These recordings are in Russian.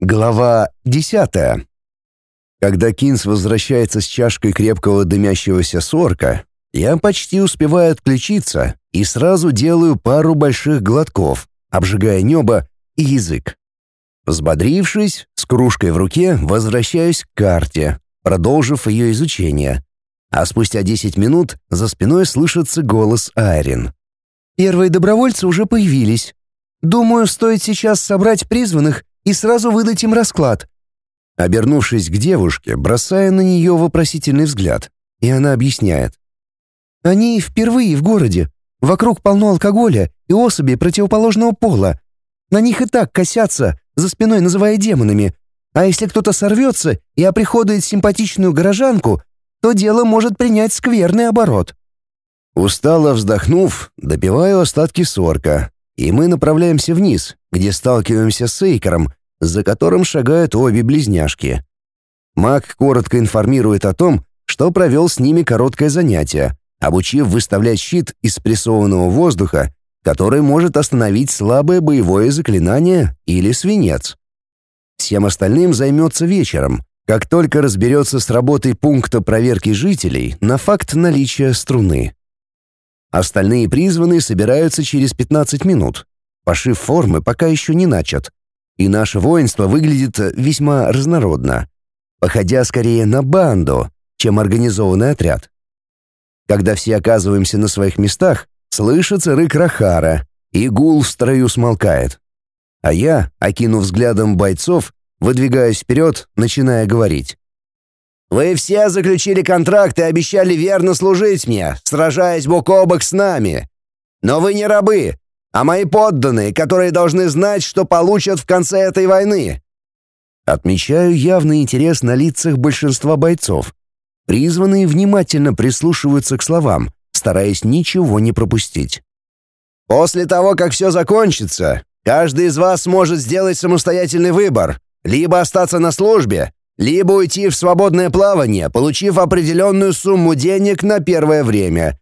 Глава десятая. Когда Кинс возвращается с чашкой крепкого дымящегося сорка, я почти успеваю отключиться и сразу делаю пару больших глотков, обжигая небо и язык. Взбодрившись, с кружкой в руке возвращаюсь к карте, продолжив ее изучение. А спустя 10 минут за спиной слышится голос Айрин. «Первые добровольцы уже появились. Думаю, стоит сейчас собрать призванных и сразу выдать им расклад». Обернувшись к девушке, бросая на нее вопросительный взгляд, и она объясняет. «Они впервые в городе. Вокруг полно алкоголя и особей противоположного пола. На них и так косятся, за спиной называя демонами. А если кто-то сорвется и оприходует симпатичную горожанку, то дело может принять скверный оборот». Устало вздохнув, допиваю остатки сорка, и мы направляемся вниз, где сталкиваемся с Эйкером, за которым шагают обе близняшки. Маг коротко информирует о том, что провел с ними короткое занятие, обучив выставлять щит из спрессованного воздуха, который может остановить слабое боевое заклинание или свинец. Всем остальным займется вечером, как только разберется с работой пункта проверки жителей на факт наличия струны. Остальные призванные собираются через 15 минут. Пошив формы пока еще не начат. И наше воинство выглядит весьма разнородно, походя скорее на банду, чем организованный отряд. Когда все оказываемся на своих местах, слышится рык Рахара, и гул в строю смолкает. А я, окинув взглядом бойцов, выдвигаюсь вперед, начиная говорить. Вы все заключили контракт и обещали верно служить мне, сражаясь бок о бок с нами. Но вы не рабы, а мои подданные, которые должны знать, что получат в конце этой войны. Отмечаю явный интерес на лицах большинства бойцов. Призванные внимательно прислушиваются к словам, стараясь ничего не пропустить. После того, как все закончится, каждый из вас сможет сделать самостоятельный выбор: либо остаться на службе, либо уйти в свободное плавание, получив определенную сумму денег на первое время.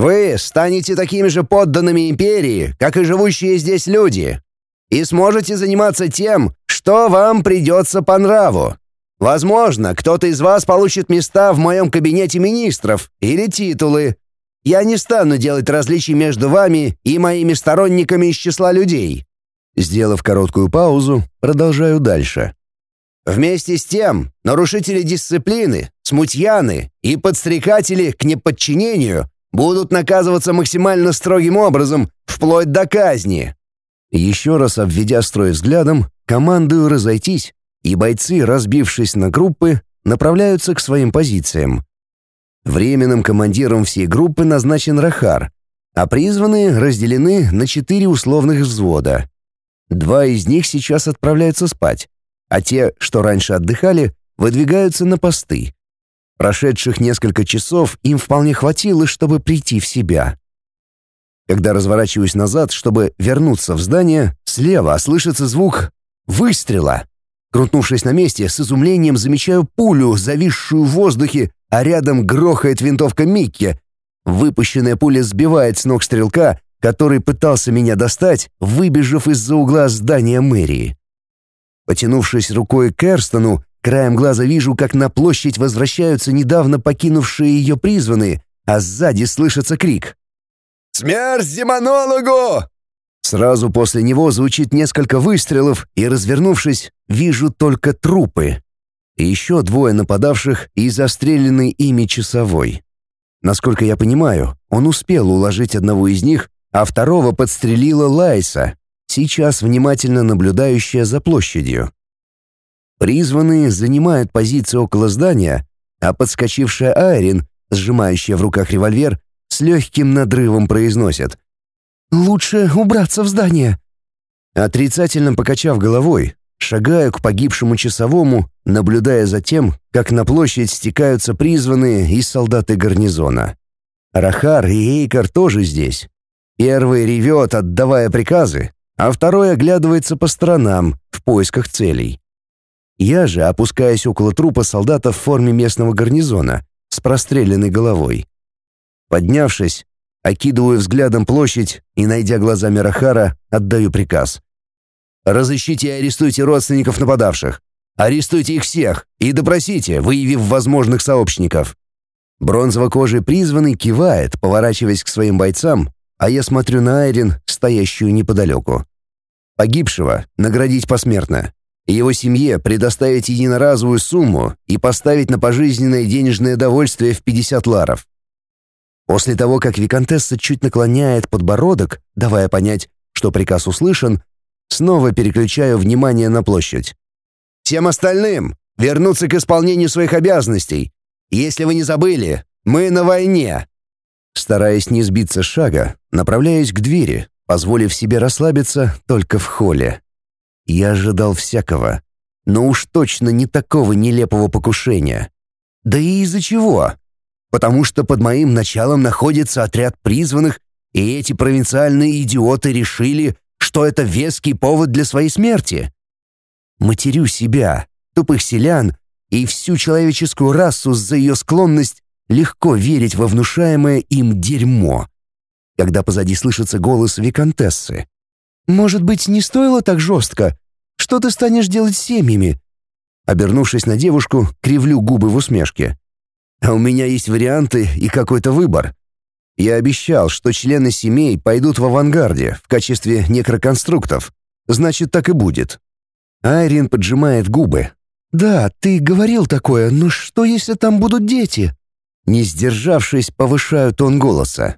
Вы станете такими же подданными империи, как и живущие здесь люди, и сможете заниматься тем, что вам придется по нраву. Возможно, кто-то из вас получит места в моем кабинете министров или титулы. Я не стану делать различий между вами и моими сторонниками из числа людей». Сделав короткую паузу, продолжаю дальше. Вместе с тем, нарушители дисциплины, смутьяны и подстрекатели к неподчинению будут наказываться максимально строгим образом, вплоть до казни. Еще раз обведя строй взглядом, командую разойтись, и бойцы, разбившись на группы, направляются к своим позициям. Временным командиром всей группы назначен Рахар, а призванные разделены на четыре условных взвода. Два из них сейчас отправляются спать, а те, что раньше отдыхали, выдвигаются на посты. Прошедших несколько часов им вполне хватило, чтобы прийти в себя. Когда разворачиваюсь назад, чтобы вернуться в здание, слева слышится звук выстрела. Крутнувшись на месте, с изумлением замечаю пулю, зависшую в воздухе, а рядом грохает винтовка Микки. Выпущенная пуля сбивает с ног стрелка, который пытался меня достать, выбежав из-за угла здания мэрии. Потянувшись рукой к Эрстону, краем глаза вижу, как на площадь возвращаются недавно покинувшие ее призванные, а сзади слышится крик. «Смерть демонологу!» Сразу после него звучит несколько выстрелов, и, развернувшись, вижу только трупы. И еще двое нападавших и застреленный ими часовой. Насколько я понимаю, он успел уложить одного из них, а второго подстрелила Лайса, сейчас внимательно наблюдающая за площадью. Призванные занимают позиции около здания, а подскочившая Айрин, сжимающая в руках револьвер, с легким надрывом произносит «Лучше убраться в здание». Отрицательно покачав головой, шагаю к погибшему часовому, наблюдая за тем, как на площадь стекаются призванные и солдаты гарнизона. Рахар и Эйкар тоже здесь. Первый ревет, отдавая приказы, а второй оглядывается по сторонам в поисках целей. Я же опускаюсь около трупа солдата в форме местного гарнизона с простреленной головой. Поднявшись, окидываю взглядом площадь и, найдя глазами Рахара, отдаю приказ. Разыщите и арестуйте родственников нападавших. Арестуйте их всех и допросите, выявив возможных сообщников». Бронзово-кожий призванный кивает, поворачиваясь к своим бойцам, а я смотрю на Айрин, стоящую неподалеку. Погибшего наградить посмертно. Его семье предоставить единоразовую сумму и поставить на пожизненное денежное довольствие в 50 ларов. После того, как виконтесса чуть наклоняет подбородок, давая понять, что приказ услышан, снова переключаю внимание на площадь. «Всем остальным вернуться к исполнению своих обязанностей. Если вы не забыли, мы на войне!» Стараясь не сбиться с шага, направляюсь к двери, позволив себе расслабиться только в холле. Я ожидал всякого, но уж точно не такого нелепого покушения. Да и из-за чего? потому что под моим началом находится отряд призванных, и эти провинциальные идиоты решили, что это веский повод для своей смерти. Матерю себя, тупых селян и всю человеческую расу за ее склонность легко верить во внушаемое им дерьмо. Когда позади слышится голос виконтессы. «Может быть, не стоило так жестко? Что ты станешь делать с семьями?» Обернувшись на девушку, кривлю губы в усмешке. А у меня есть варианты и какой-то выбор. Я обещал, что члены семей пойдут в авангарде в качестве некроконструктов. Значит, так и будет. Айрин поджимает губы. «Да, ты говорил такое, но что, если там будут дети?» Не сдержавшись, повышаю тон голоса.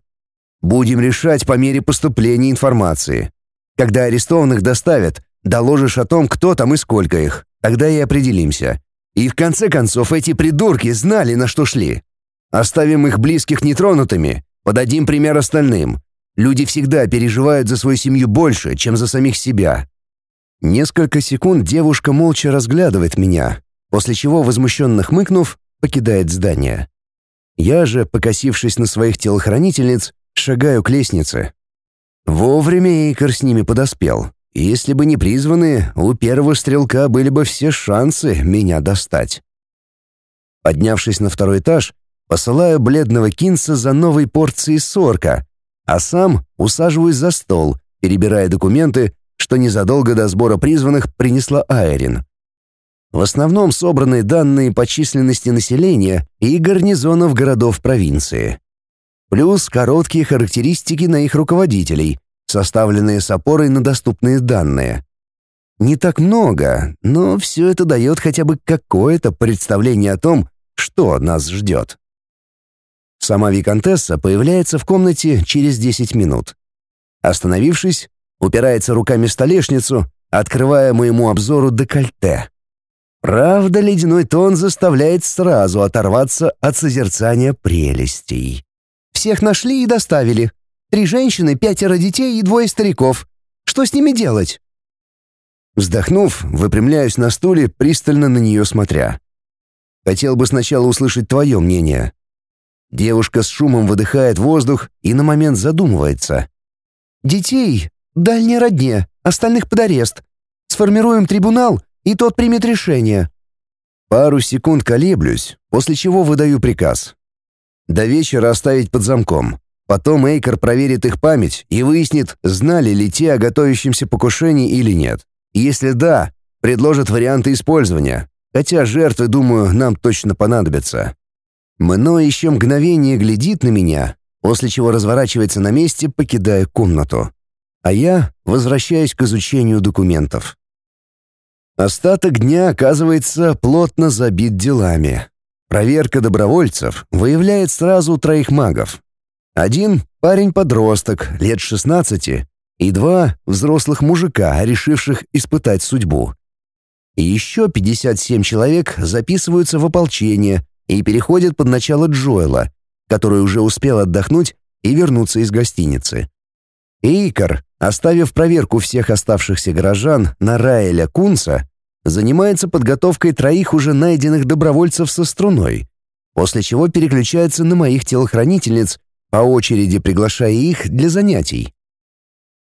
«Будем решать по мере поступления информации. Когда арестованных доставят, доложишь о том, кто там и сколько их. Тогда и определимся. И в конце концов эти придурки знали, на что шли. Оставим их близких нетронутыми, подадим пример остальным. Люди всегда переживают за свою семью больше, чем за самих себя. Несколько секунд девушка молча разглядывает меня, после чего, возмущенно хмыкнув, покидает здание. Я же, покосившись на своих телохранительниц, шагаю к лестнице. Вовремя Эйкер с ними подоспел. Если бы не призванные, у первого стрелка были бы все шансы меня достать. Поднявшись на второй этаж, посылаю бледного кинца за новой порцией сорка, а сам усаживаюсь за стол, перебирая документы, что незадолго до сбора призванных принесла Айрин. В основном собранные данные по численности населения и гарнизонов городов провинции. Плюс короткие характеристики на их руководителей, составленные с опорой на доступные данные. Не так много, но все это дает хотя бы какое-то представление о том, что нас ждет. Сама Викантесса появляется в комнате через 10 минут. Остановившись, упирается руками в столешницу, открывая моему обзору декольте. Правда, ледяной тон заставляет сразу оторваться от созерцания прелестей. «Всех нашли и доставили. Три женщины, пятеро детей и двое стариков. Что с ними делать?» Вздохнув, выпрямляюсь на стуле, пристально на нее смотря. Хотел бы сначала услышать твое мнение. Девушка с шумом выдыхает воздух и на момент задумывается. «Детей, дальней родне, остальных под арест. Сформируем трибунал, и тот примет решение». Пару секунд колеблюсь, после чего выдаю приказ. До вечера оставить под замком. Потом Эйкер проверит их память и выяснит, знали ли те о готовящемся покушении или нет. Если да, предложит варианты использования, хотя жертвы, думаю, нам точно понадобятся. Мно еще мгновение глядит на меня, после чего разворачивается на месте, покидая комнату. А я возвращаюсь к изучению документов. Остаток дня оказывается плотно забит делами. Проверка добровольцев выявляет сразу троих магов, один — парень-подросток, лет 16, и два — взрослых мужика, решивших испытать судьбу. И еще 57 человек записываются в ополчение и переходят под начало Джоэла, который уже успел отдохнуть и вернуться из гостиницы. Эйкар, оставив проверку всех оставшихся горожан на Раэля Кунца, занимается подготовкой троих уже найденных добровольцев со струной, после чего переключается на моих телохранительниц по очереди приглашая их для занятий.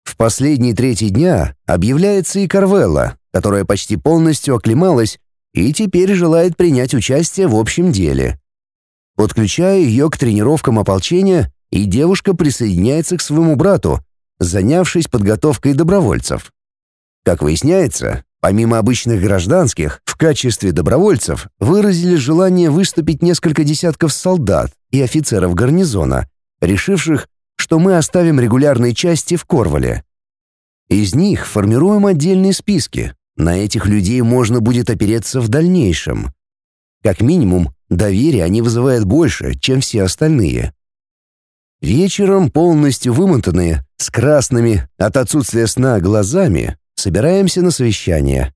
В последний третий дня объявляется и Карвелла, которая почти полностью оклемалась и теперь желает принять участие в общем деле. Подключаю ее к тренировкам ополчения, и девушка присоединяется к своему брату, занявшись подготовкой добровольцев. Как выясняется, помимо обычных гражданских, в качестве добровольцев выразили желание выступить несколько десятков солдат и офицеров гарнизона, решивших, что мы оставим регулярные части в Корвале. Из них формируем отдельные списки. На этих людей можно будет опереться в дальнейшем. Как минимум, доверие они вызывают больше, чем все остальные. Вечером, полностью вымотанные, с красными от отсутствия сна глазами, собираемся на совещание.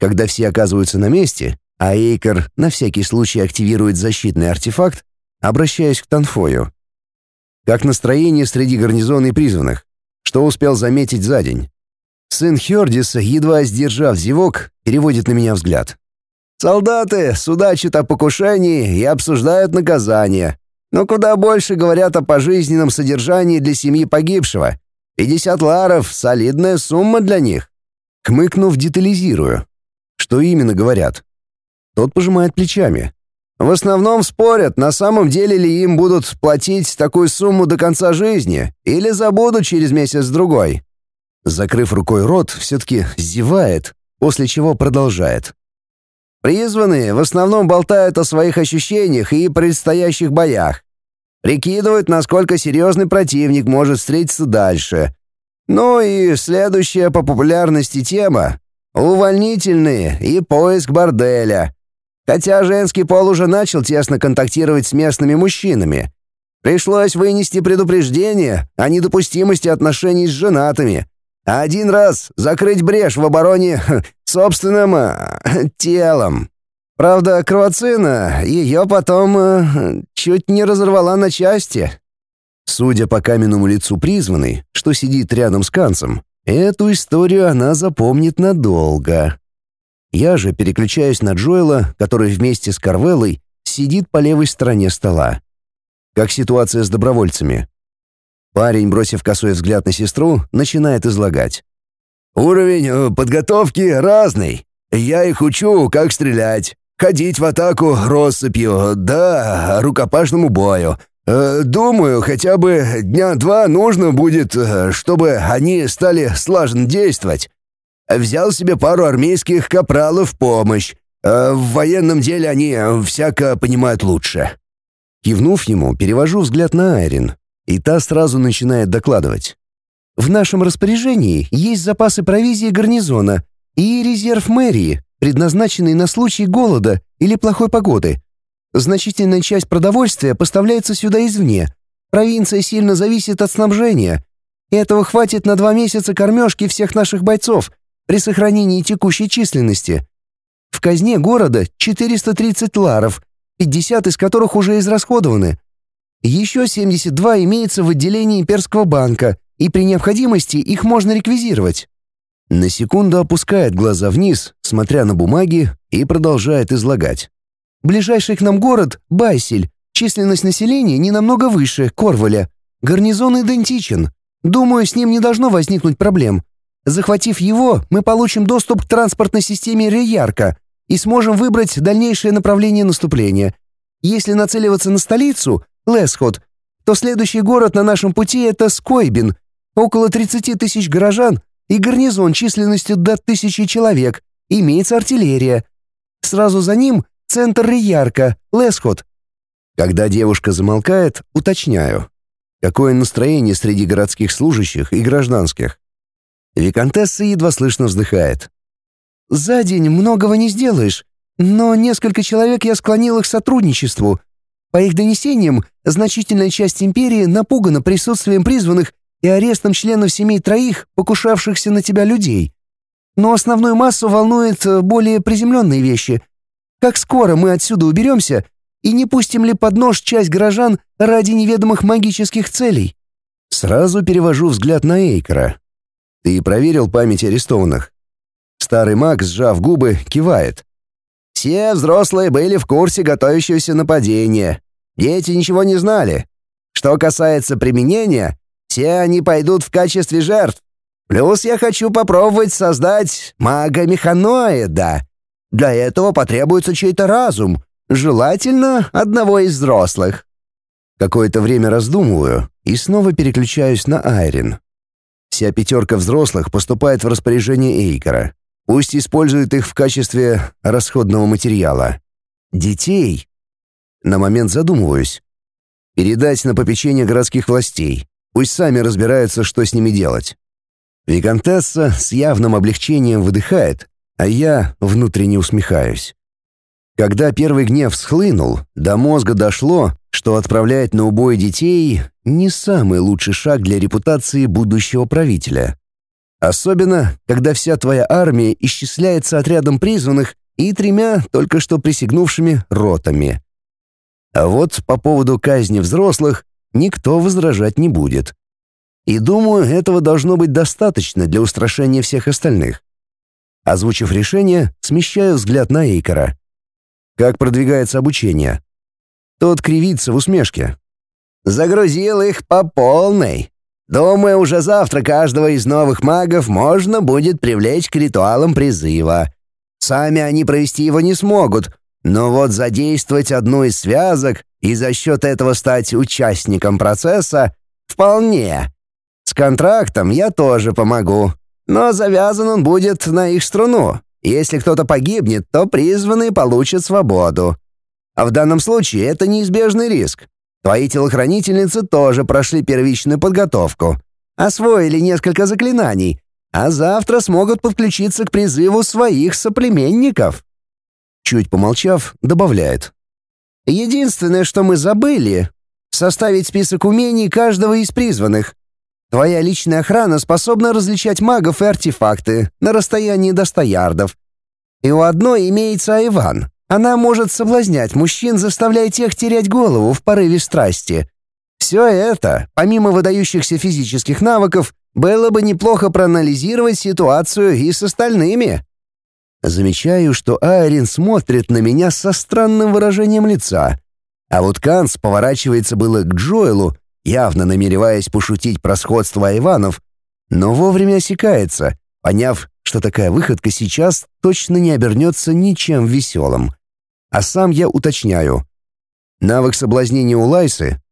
Когда все оказываются на месте, а Эйкер на всякий случай активирует защитный артефакт, обращаясь к Танфою. Как настроение среди гарнизона и призванных? Что успел заметить за день? Сын Хердиса, едва сдержав зевок, переводит на меня взгляд. «Солдаты судачат о покушении и обсуждают наказание. Но куда больше говорят о пожизненном содержании для семьи погибшего. 50 ларов — солидная сумма для них». Хмыкнув, детализирую. Что именно говорят? Тот пожимает плечами. В основном спорят, на самом деле ли им будут платить такую сумму до конца жизни или забудут через месяц-другой. Закрыв рукой рот, все-таки зевает, после чего продолжает. Призванные в основном болтают о своих ощущениях и предстоящих боях. Прикидывают, насколько серьезный противник может встретиться дальше. Ну и следующая по популярности тема — увольнительные и поиск борделя. Хотя женский пол уже начал тесно контактировать с местными мужчинами. Пришлось вынести предупреждение о недопустимости отношений с женатыми, а один раз закрыть брешь в обороне собственным э, телом. Правда, кровоцина ее потом э, чуть не разорвала на части. Судя по каменному лицу призванной, что сидит рядом с Канцем, эту историю она запомнит надолго. Я же переключаюсь на Джоэла, который вместе с Карвеллой сидит по левой стороне стола. Как ситуация с добровольцами? Парень, бросив косой взгляд на сестру, начинает излагать. «Уровень э, подготовки разный. Я их учу, как стрелять, ходить в атаку россыпью, да, рукопашному бою. Э, думаю, хотя бы дня два нужно будет, э, чтобы они стали слаженно действовать. Взял себе пару армейских капралов в помощь. А в военном деле они всяко понимают лучше». Кивнув ему, перевожу взгляд на Айрин, и та сразу начинает докладывать. «В нашем распоряжении есть запасы провизии гарнизона и резерв мэрии, предназначенный на случай голода или плохой погоды. Значительная часть продовольствия поставляется сюда извне. Провинция сильно зависит от снабжения. Этого хватит на два месяца кормежки всех наших бойцов — при сохранении текущей численности. В казне города 430 ларов, 50 из которых уже израсходованы. Еще 72 имеется в отделении имперского банка, и при необходимости их можно реквизировать. На секунду опускает глаза вниз, смотря на бумаги, и продолжает излагать. Ближайший к нам город — Байсель. Численность населения не намного выше Корваля. Гарнизон идентичен. Думаю, с ним не должно возникнуть проблем. Захватив его, мы получим доступ к транспортной системе Реярка и сможем выбрать дальнейшее направление наступления. Если нацеливаться на столицу, Лесхот, то следующий город на нашем пути — это Скойбин, около 30 тысяч горожан и гарнизон численностью до тысячи человек, имеется артиллерия. Сразу за ним — центр Реярка, Лесхот. Когда девушка замолкает, уточняю. Какое настроение среди городских служащих и гражданских? Викантесса едва слышно вздыхает. «За день многого не сделаешь, но несколько человек я склонил их к сотрудничеству. По их донесениям, значительная часть империи напугана присутствием призванных и арестом членов семей троих, покушавшихся на тебя людей. Но основную массу волнует э, более приземленные вещи. Как скоро мы отсюда уберемся, и не пустим ли под нож часть горожан ради неведомых магических целей?» Сразу перевожу взгляд на Эйкера. Ты проверил память арестованных?» Старый маг, сжав губы, кивает. «Все взрослые были в курсе готовящегося нападения. Дети ничего не знали. Что касается применения, все они пойдут в качестве жертв. Плюс я хочу попробовать создать мага-механоида. Для этого потребуется чей-то разум, желательно одного из взрослых». Какое-то время раздумываю и снова переключаюсь на Айрин. Вся пятерка взрослых поступает в распоряжение Эйкера. Пусть использует их в качестве расходного материала. Детей? На момент задумываюсь. Передать на попечение городских властей. Пусть сами разбираются, что с ними делать. Викантесса с явным облегчением выдыхает, а я внутренне усмехаюсь. Когда первый гнев схлынул, до мозга дошло, что отправлять на убой детей — не самый лучший шаг для репутации будущего правителя. Особенно, когда вся твоя армия исчисляется отрядом призванных и тремя только что присягнувшими ротами. А вот по поводу казни взрослых никто возражать не будет. И думаю, этого должно быть достаточно для устрашения всех остальных. Озвучив решение, смещаю взгляд на Эйкора. Как продвигается обучение? Тот кривится в усмешке. Загрузил их по полной. Думаю, уже завтра каждого из новых магов можно будет привлечь к ритуалам призыва. Сами они провести его не смогут, но вот задействовать одну из связок и за счет этого стать участником процесса вполне. С контрактом я тоже помогу, но завязан он будет на их струну. Если кто-то погибнет, то призванные получат свободу. А в данном случае это неизбежный риск. Твои телохранительницы тоже прошли первичную подготовку, освоили несколько заклинаний, а завтра смогут подключиться к призыву своих соплеменников. Чуть помолчав, добавляет. Единственное, что мы забыли, составить список умений каждого из призванных. Твоя личная охрана способна различать магов и артефакты на расстоянии до 100 ярдов. И у одной имеется Айван, она может соблазнять мужчин, заставляя тех терять голову в порыве страсти. Все это, помимо выдающихся физических навыков, было бы неплохо проанализировать ситуацию и с остальными. Замечаю, что Айрин смотрит на меня со странным выражением лица. А вот Канс поворачивается было к Джоэлу, явно намереваясь пошутить про сходство Иванов, но вовремя осекается, поняв, что такая выходка сейчас точно не обернется ничем веселым. А сам я уточняю. Навык соблазнения у Лайсы?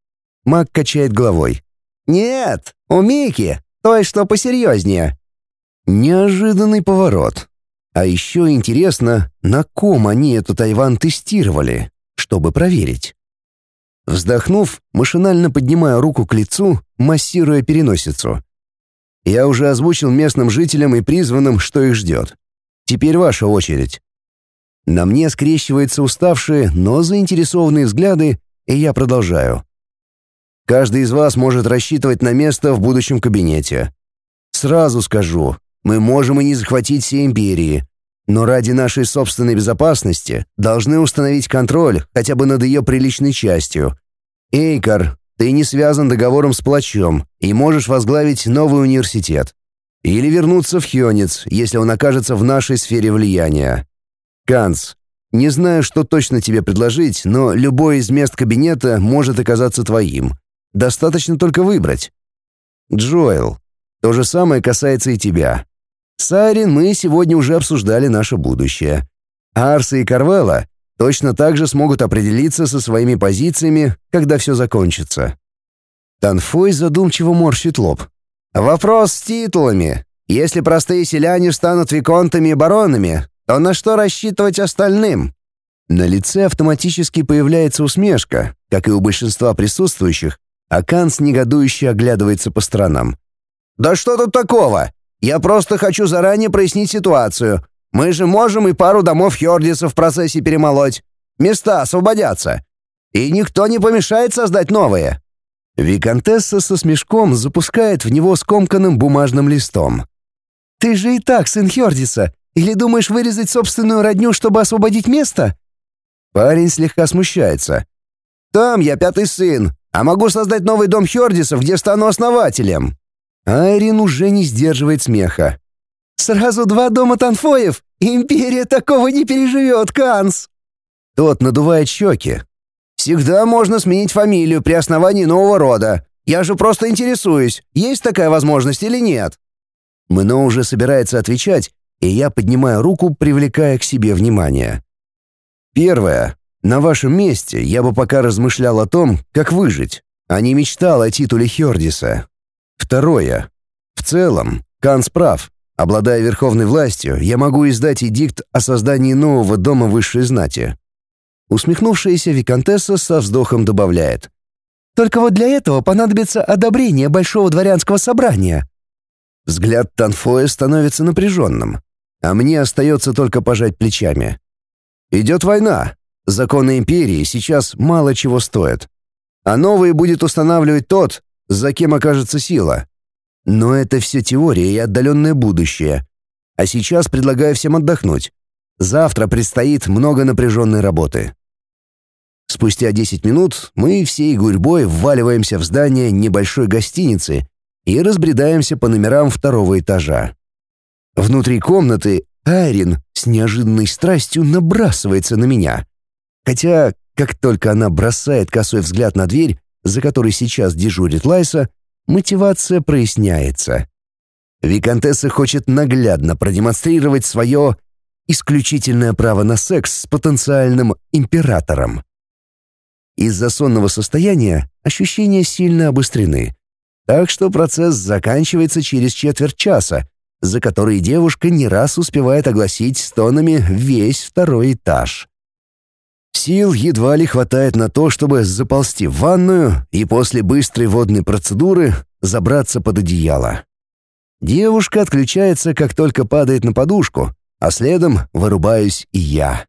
Маг качает головой. «Нет, у Мики, той, что посерьезнее». Неожиданный поворот. А еще интересно, на ком они эту Тайван тестировали, чтобы проверить. Вздохнув, машинально поднимаю руку к лицу, массируя переносицу. Я уже озвучил местным жителям и призванным, что их ждет. Теперь ваша очередь. На мне скрещиваются уставшие, но заинтересованные взгляды, и я продолжаю. Каждый из вас может рассчитывать на место в будущем кабинете. Сразу скажу, мы можем и не захватить все империи, но ради нашей собственной безопасности должны установить контроль хотя бы над ее приличной частью. Эйкар, ты не связан договором с Плачом и можешь возглавить новый университет. Или вернуться в Хёнец, если он окажется в нашей сфере влияния. Канц, не знаю, что точно тебе предложить, но любой из мест кабинета может оказаться твоим. Достаточно только выбрать. Джоэл, то же самое касается и тебя. Сайрин мы сегодня уже обсуждали наше будущее. Арса и Карвелла точно так же смогут определиться со своими позициями, когда все закончится. Танфой задумчиво морщит лоб. Вопрос с титулами. Если простые селяне станут виконтами и баронами, то на что рассчитывать остальным? На лице автоматически появляется усмешка, как и у большинства присутствующих, а Канс негодующе оглядывается по сторонам. «Да что тут такого? Я просто хочу заранее прояснить ситуацию. Мы же можем и пару домов Хёрдиса в процессе перемолоть. Места освободятся. И никто не помешает создать новые». Викантесса со смешком запускает в него скомканным бумажным листом. «Ты же и так сын Хёрдиса. Или думаешь вырезать собственную родню, чтобы освободить место?» Парень слегка смущается. «Там я пятый сын, а могу создать новый дом Хёрдисов, где стану основателем». Айрин уже не сдерживает смеха. «Сразу два дома Танфоев? Империя такого не переживет, Канс!» Тот надувает щеки. «Всегда можно сменить фамилию при основании нового рода. Я же просто интересуюсь, есть такая возможность или нет?» Мно уже собирается отвечать, и я поднимаю руку, привлекая к себе внимание. Первое. На вашем месте я бы пока размышлял о том, как выжить, а не мечтал о титуле Хёрдиса. Второе. В целом, Канс прав. Обладая верховной властью, я могу издать эдикт о создании нового дома высшей знати. Усмехнувшаяся виконтесса со вздохом добавляет. «Только вот для этого понадобится одобрение Большого дворянского собрания». Взгляд Танфоя становится напряженным, а мне остается только пожать плечами. «Идет война. Законы империи сейчас мало чего стоят. А новые будет устанавливать тот, за кем окажется сила. Но это все теория и отдаленное будущее. А сейчас предлагаю всем отдохнуть. Завтра предстоит много напряженной работы. Спустя 10 минут мы всей гурьбой вваливаемся в здание небольшой гостиницы и разбредаемся по номерам второго этажа. Внутри комнаты Айрин с неожиданной страстью набрасывается на меня. Хотя, как только она бросает косой взгляд на дверь, за которой сейчас дежурит Лайса, мотивация проясняется. Викантесса хочет наглядно продемонстрировать свое исключительное право на секс с потенциальным императором. Из-за сонного состояния ощущения сильно обострены, так что процесс заканчивается через четверть часа, за который девушка не раз успевает огласить стонами весь второй этаж. Сил едва ли хватает на то, чтобы заползти в ванную и после быстрой водной процедуры забраться под одеяло. Девушка отключается, как только падает на подушку, а следом вырубаюсь и я.